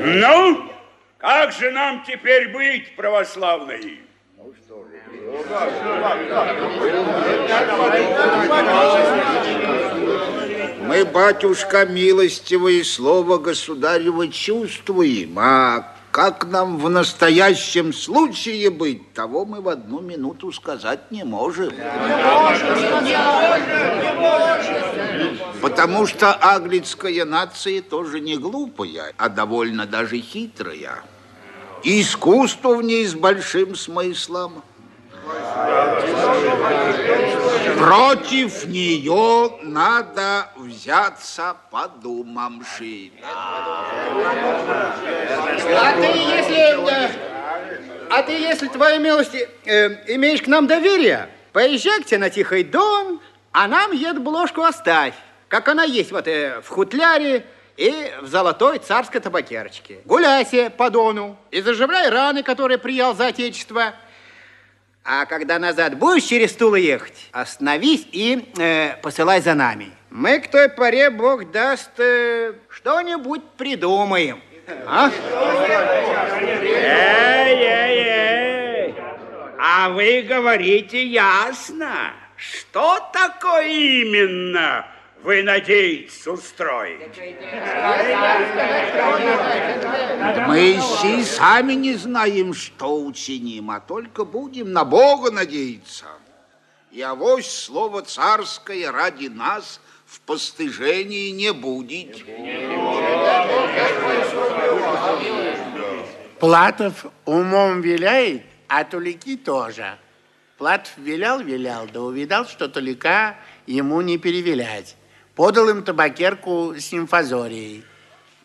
Ну, как же нам теперь быть, православные? Мы, батюшка, милостивые слово государева чувствуем, а как нам в настоящем случае быть, того мы в одну минуту сказать не можем. Потому что аглицкая нация тоже не глупая, а довольно даже хитрая. И искусство в ней с большим смыслом. Против нее надо взяться подумавши. А ты, если, э, а ты, если, твоей милости, э, имеешь к нам доверие, поезжай к тебе на Тихий Дон, а нам ед бложку оставь, как она есть вот э, в хутляре и в золотой царской табакерочке. Гуляйся по Дону и заживляй раны, которые приял за отечество. А когда назад будешь через Тулу ехать, остановись и э, посылай за нами. Мы к той поре, Бог даст, э, что-нибудь придумаем. А? Эй, эй, эй! А вы говорите ясно. Что такое именно вы надеетесь устроить? Мы и сами не знаем, что учиним, а только будем на Бога надеяться. И авось слово царское ради нас в постыжении не будет. Платов умом виляет, а Тулики тоже. Платов вилял-вилял, да увидал, что Тулика ему не перевилять. Подал им табакерку с симфазорией.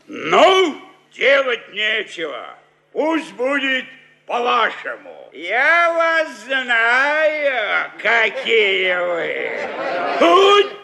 Ну, делать нечего. Пусть будет по-вашему. Я вас знаю, какие вы. Худю.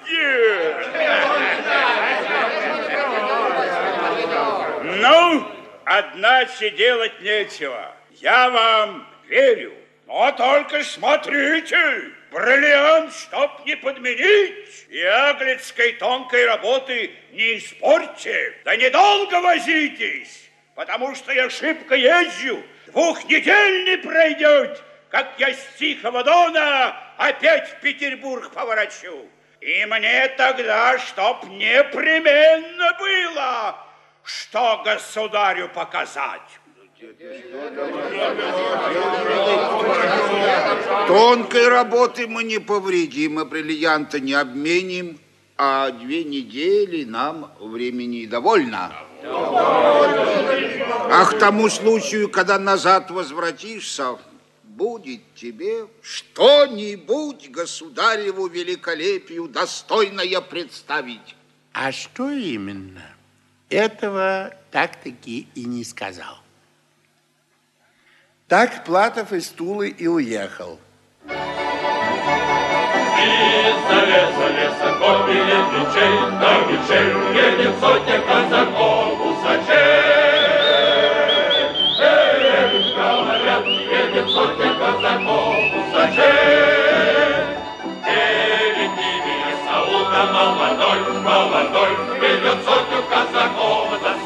Ну, одначе делать нечего. Я вам верю. Но только смотрите, бриллиант, чтоб не подменить, и аглицкой тонкой работы не испортьте. Да недолго возитесь, потому что я шибко езжу, двух недель не пройдет, как я с Тихого Дона опять в Петербург поворачу. И мне тогда, чтоб непременно было, что государю показать. Тонкой работы мы не повредим, а бриллианта не обменим, а две недели нам времени довольно. А к тому случаю, когда назад возвратишься, будет тебе что-нибудь государеву великолепию достойное представить. А что именно? Этого так-таки и не сказал. Так Платов из Тулы и уехал. Из-за леса, леса, копили мечей, на мечей едет сотня казаков усачей. Эх, говорят, едет сотня казаков усачей. Перед ними Исаука молодой, молодой, ведет сотню казаков за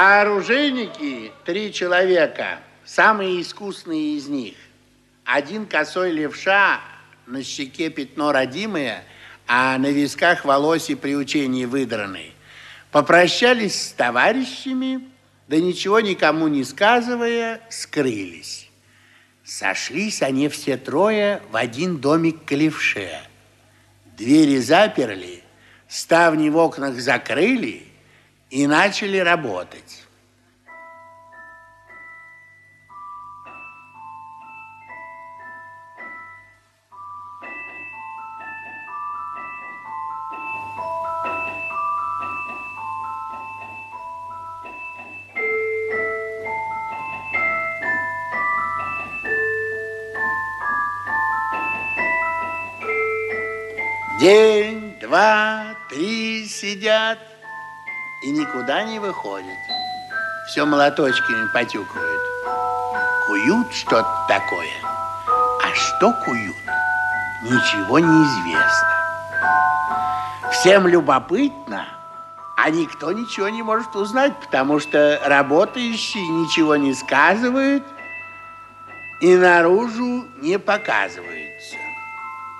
А оружейники, три человека, самые искусные из них. Один косой левша, на щеке пятно родимое, а на висках волоси при учении выдраны. Попрощались с товарищами, да ничего никому не сказывая, скрылись. Сошлись они все трое в один домик к левше. Двери заперли, ставни в окнах закрыли и начали работать. День, два, и никуда не выходят. Все молоточками потюкают. куют что-то такое. А что куют, ничего не известно. Всем любопытно, а никто ничего не может узнать, потому что работающие ничего не сказывают и наружу не показываются.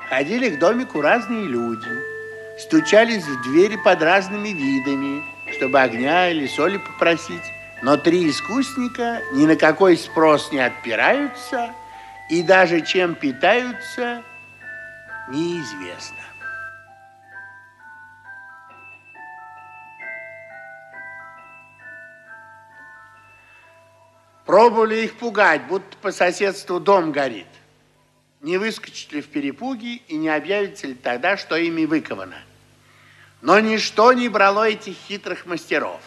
Ходили к домику разные люди, стучались в двери под разными видами, чтобы огня или соли попросить. Но три искусника ни на какой спрос не отпираются и даже чем питаются, неизвестно. Пробовали их пугать, будто по соседству дом горит. Не выскочат ли в перепуги и не объявится ли тогда, что ими выковано. Но ничто не брало этих хитрых мастеров.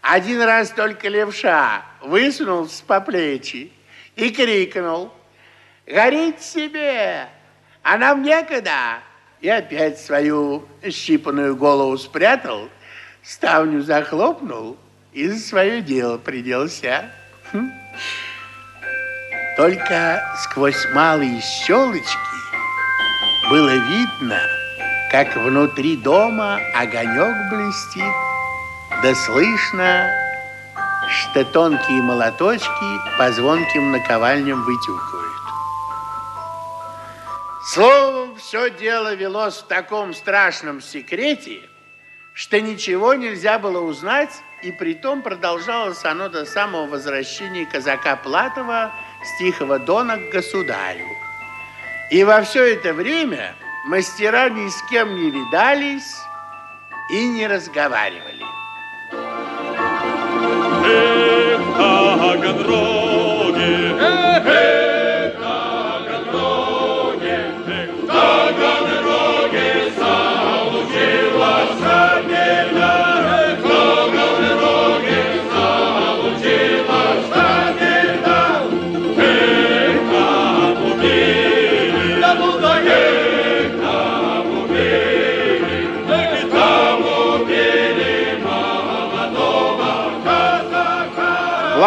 Один раз только левша высунулся по плечи и крикнул, «Горит себе, а нам некогда!» И опять свою щипанную голову спрятал, ставню захлопнул и за свое дело приделся. Хм. Только сквозь малые щелочки было видно, как внутри дома огонек блестит, да слышно, что тонкие молоточки по звонким наковальням вытюкают. Словом, все дело велось в таком страшном секрете, что ничего нельзя было узнать, и притом продолжалось оно до самого возвращения казака Платова с Тихого Дона к государю. И во все это время мастера ни с кем не видались и не разговаривали. Эх, Таганроги,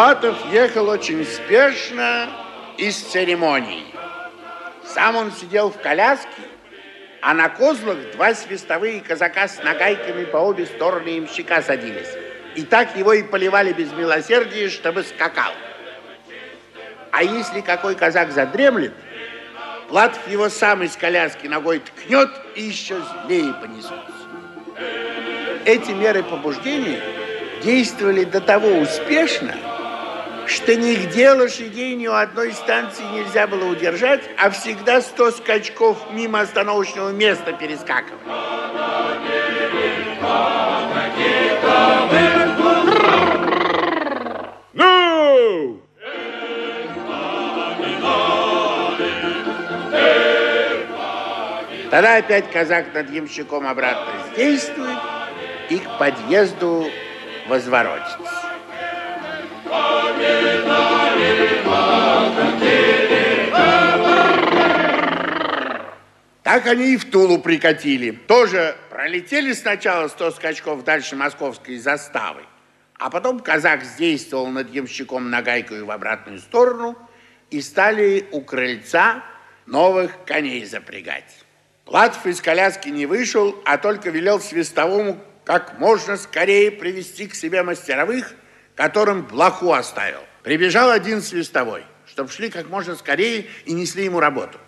Платов ехал очень спешно и с. Сам он сидел в коляске, а на козлах два свистовые казака с нагайками по обе стороны имщика садились. И так его и поливали без милосердия, чтобы скакал. А если какой казак задремлет, Платов его сам из коляски ногой ткнет и еще злее понесутся. Эти меры побуждения действовали до того успешно, что нигде лошадей ни у одной станции нельзя было удержать, а всегда сто скачков мимо остановочного места перескакивали. Ну! Тогда опять казак над ямщиком обратно действует и к подъезду возворотится. Так они и в Тулу прикатили. Тоже пролетели сначала сто скачков дальше московской заставы, а потом казак действовал над ямщиком нагайкой в обратную сторону и стали у крыльца новых коней запрягать. Платов из коляски не вышел, а только велел свистовому как можно скорее привести к себе мастеровых, которым блоху оставил. Прибежал один свистовой, чтобы шли как можно скорее и несли ему работу,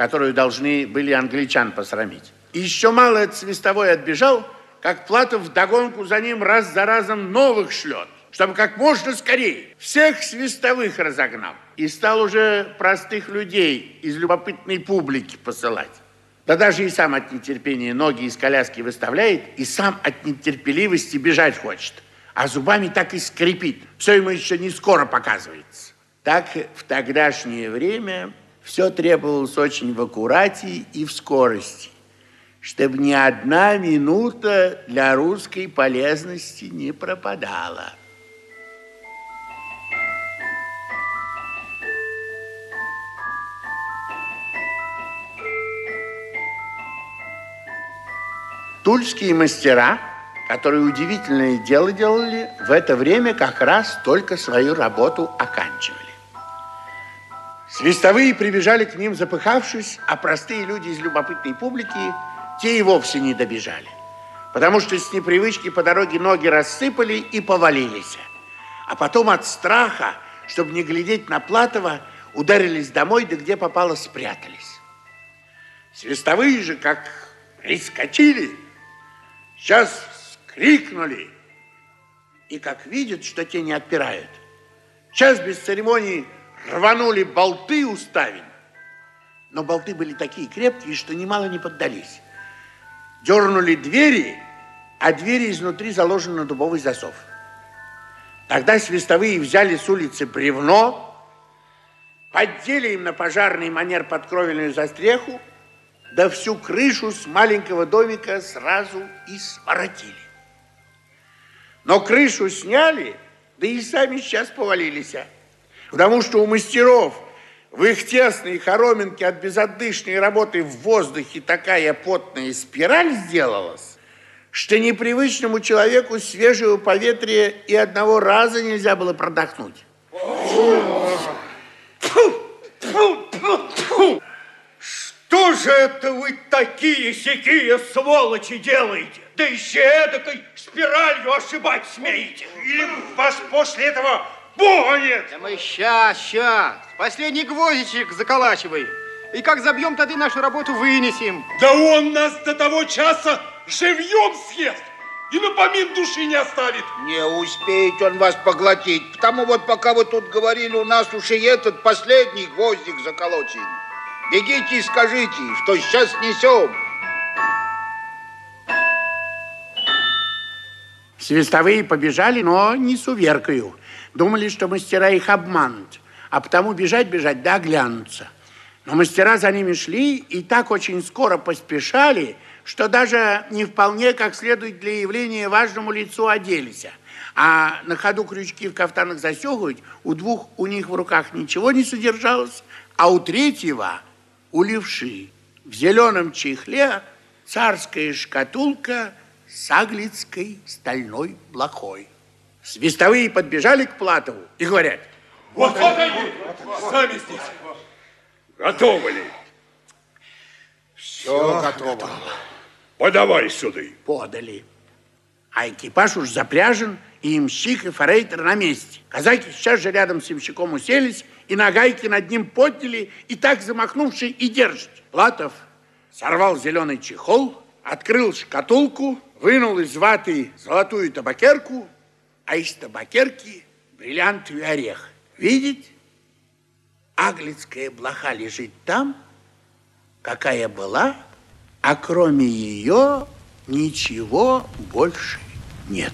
которую должны были англичан посрамить. И еще мало этот свистовой отбежал, как Платов вдогонку за ним раз за разом новых шлет, чтобы как можно скорее всех свистовых разогнал. И стал уже простых людей из любопытной публики посылать. Да даже и сам от нетерпения ноги из коляски выставляет, и сам от нетерпеливости бежать хочет а зубами так и скрипит. Все ему еще не скоро показывается. Так в тогдашнее время все требовалось очень в аккурате и в скорости, чтобы ни одна минута для русской полезности не пропадала. Тульские мастера – которые удивительное дело делали, в это время как раз только свою работу оканчивали. Свистовые прибежали к ним, запыхавшись, а простые люди из любопытной публики, те и вовсе не добежали. Потому что с непривычки по дороге ноги рассыпали и повалились. А потом от страха, чтобы не глядеть на Платова, ударились домой, да где попало спрятались. Свистовые же, как прискочили, сейчас крикнули, и как видят, что те не отпирают, сейчас без церемонии рванули болты у ставень. Но болты были такие крепкие, что немало не поддались. Дернули двери, а двери изнутри заложены на дубовый засов. Тогда свистовые взяли с улицы бревно, поддели им на пожарный манер подкровельную застреху, да всю крышу с маленького домика сразу и своротили. Но крышу сняли, да и сами сейчас повалились. Потому что у мастеров в их тесной хороминке от безотдышной работы в воздухе такая потная спираль сделалась, что непривычному человеку свежего поветрия и одного раза нельзя было продохнуть. Что же это вы такие сякие сволочи делаете? Да еще эдакой спиралью ошибать смеете? Или вас после этого Нет! Да мы сейчас, сейчас. Последний гвоздичек заколачивай. И как забьем, тогда нашу работу вынесем. Да он нас до того часа живьем съест и на помин души не оставит. Не успеет он вас поглотить, потому вот пока вы тут говорили, у нас уж и этот последний гвоздик заколочен. Бегите и скажите, что сейчас несем. Свистовые побежали, но не с уверкою. Думали, что мастера их обманут, а потому бежать-бежать да оглянуться. Но мастера за ними шли и так очень скоро поспешали, что даже не вполне как следует для явления важному лицу оделись. А на ходу крючки в кафтанах застегивать, у двух у них в руках ничего не содержалось, а у третьего, у левши, в зеленом чехле царская шкатулка с аглицкой стальной блохой. Свистовые подбежали к Платову и говорят, Вот, вот они, сами здесь. Готовы ли? Все готово. Подавай сюда. подали. А экипаж уж запряжен, и имщик, и форейтер на месте. Казаки сейчас же рядом с имщиком уселись, и на гайке над ним подняли, и так замахнувши и держат. Платов сорвал зеленый чехол, открыл шкатулку, вынул из ваты золотую табакерку, а из табакерки бриллиантовый орех. Видите? Аглицкая блоха лежит там, какая была, а кроме ее ничего больше нет.